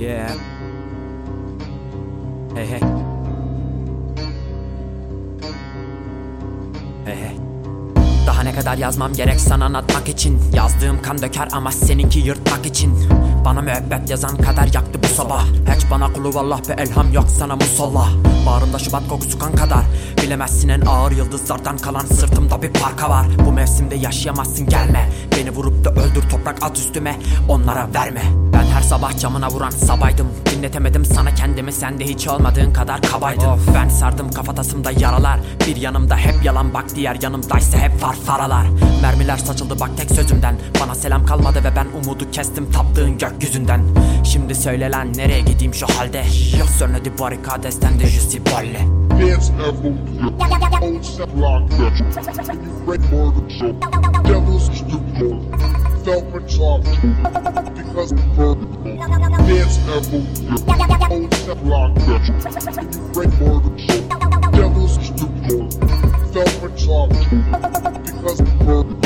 Hey hey. Hey hey. Daha ne kadar yazmam gerek sana anlatmak için? Yazdığım kan döker ama seninki yırtmak için. Bana müebbet yazan kader yaktı bu sabah. Hiç bana kulu vallah be elham yok sana musallah. Bağrımda şubat kokusu kan kadar. Bilemezsin en ağır yıldızlardan kalan sırtımda bir parka var. Bu mevsimde yaşayamazsın gelme. Beni vurup da öldür toprak at üstüme. Onlara verme her sabah camına vuran sabaydım Dinletemedim sana kendimi sende hiç olmadığın kadar kabaydın Ben sardım kafatasımda yaralar Bir yanımda hep yalan bak diğer yanımdaysa hep farfaralar Mermiler saçıldı bak tek sözümden Bana selam kalmadı ve ben umudu kestim taptığın gökyüzünden Şimdi söyle lan nereye gideyim şu halde Yok sonra di barikadesten de je suis bolle Dance ever old murder devils stupid Feldman talk because of murder Dance ever old murder so devils stupid Feldman talk because of murder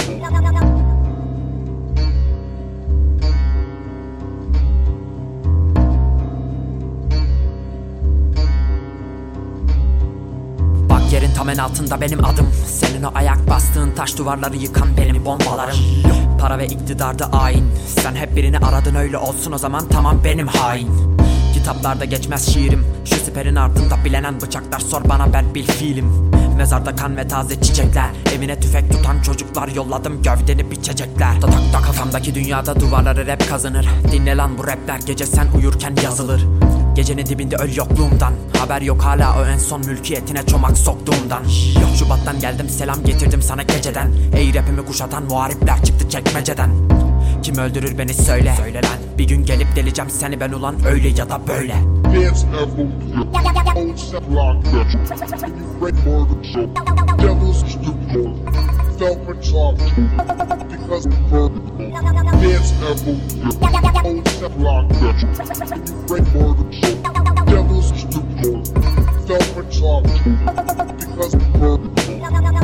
Bak yerin tam en altında benim adım. Senin o ayak bastığın taş duvarları yıkan benim bombalarım Para ve iktidarda ayin. Sen hep birini aradın öyle olsun o zaman tamam benim hain. Kitaplarda geçmez şiirim Şu siperin ardında bilenen bıçaklar sor bana ben bil fiilim. Mezarda kan ve taze çiçekler Evine tüfek tutan çocuklar yolladım gövdeni biçecekler. Da tak da kafamdaki dünyada duvarları rap kazanır Dinle lan bu rapler gece sen uyurken yazılır Gecenin dibinde öl yokluğumdan. Haber yok hala o en son mülkiyetine çomak soktuğumdan. Yok Şubat'tan geldim selam getirdim sana geceden. Ey rapimi kuşatan muharipler çıktı çekmeceden. Kim öldürür beni söyle. Söyle lan. Bir gün gelip deleceğim seni ben ulan öyle ya da böyle. Dance locked up. Great murder, devils to the Fell for talk because murder.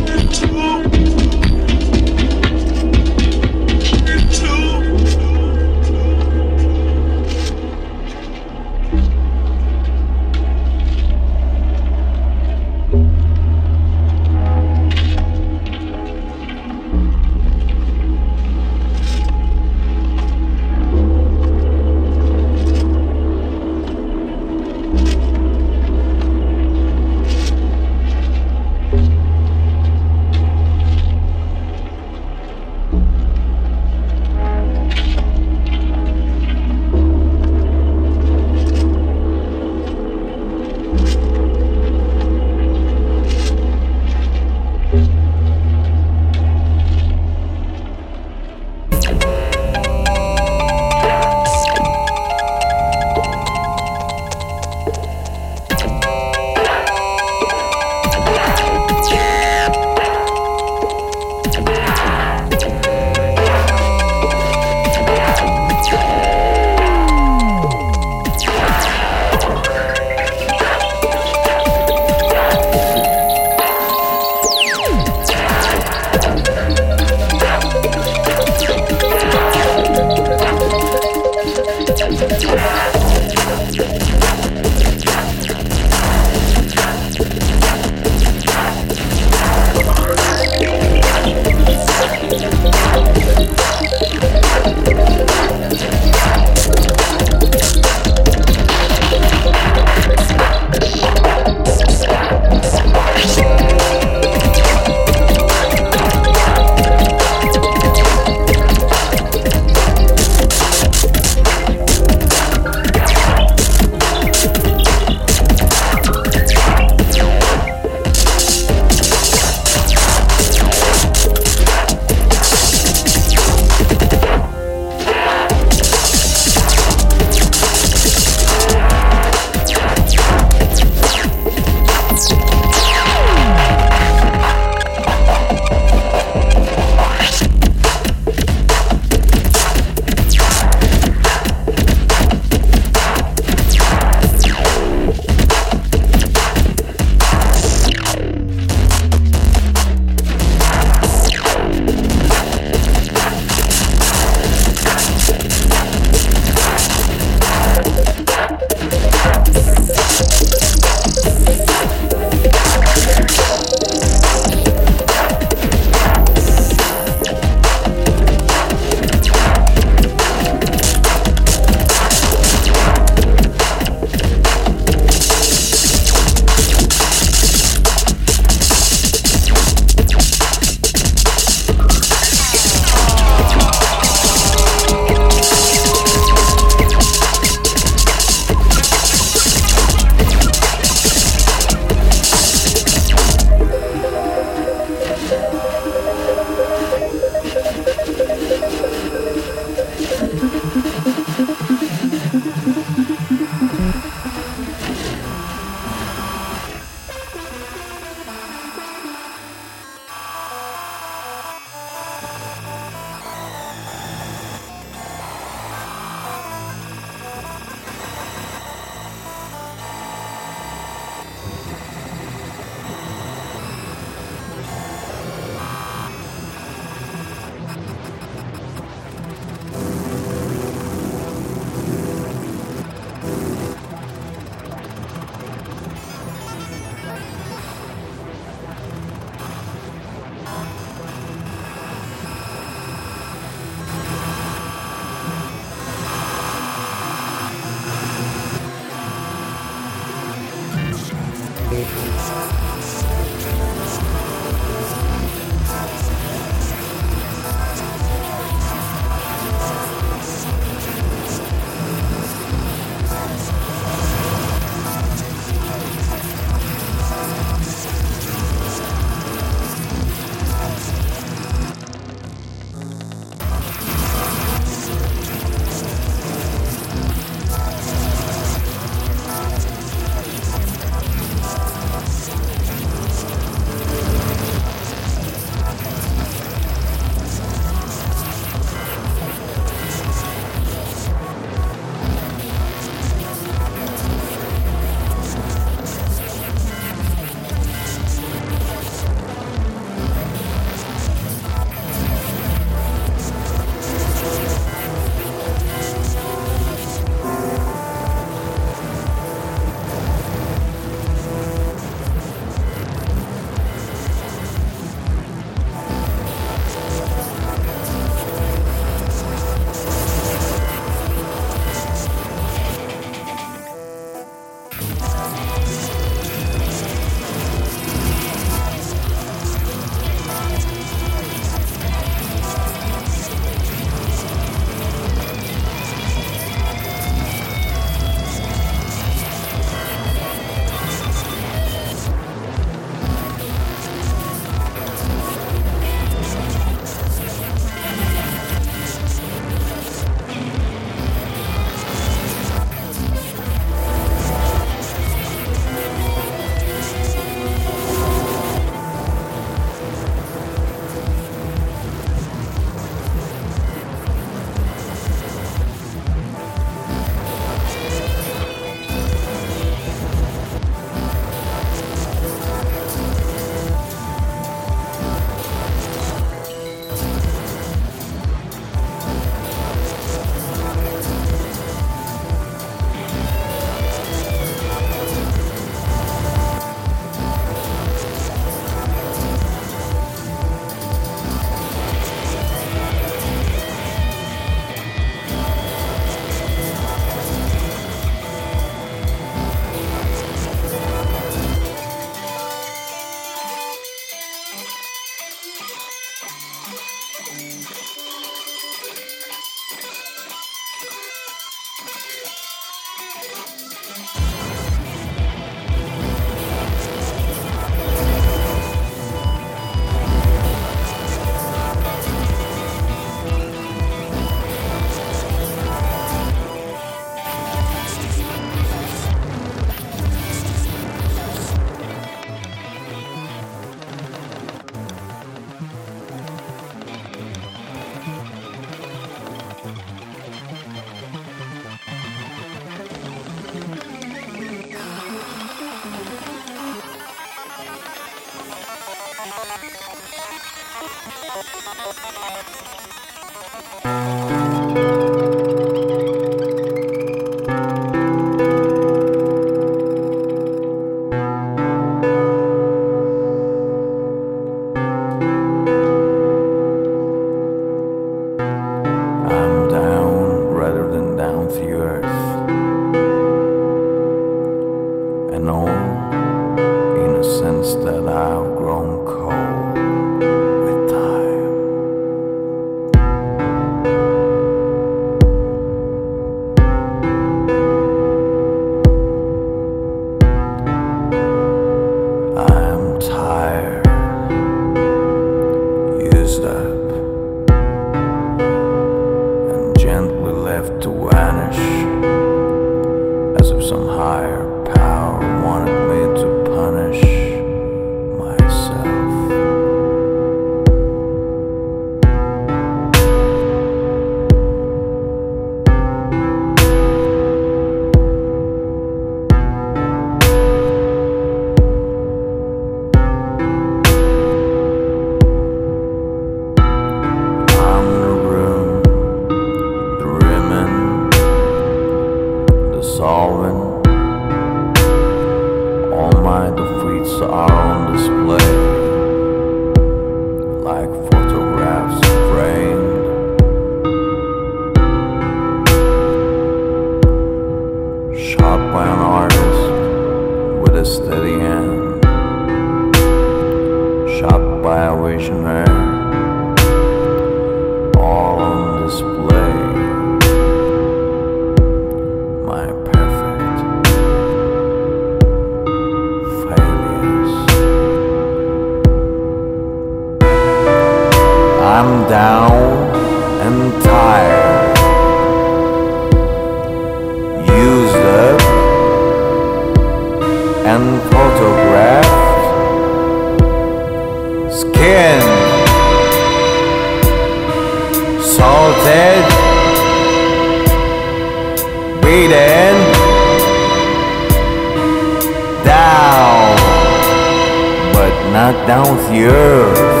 Down the earth.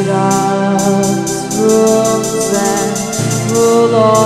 Without rules and rule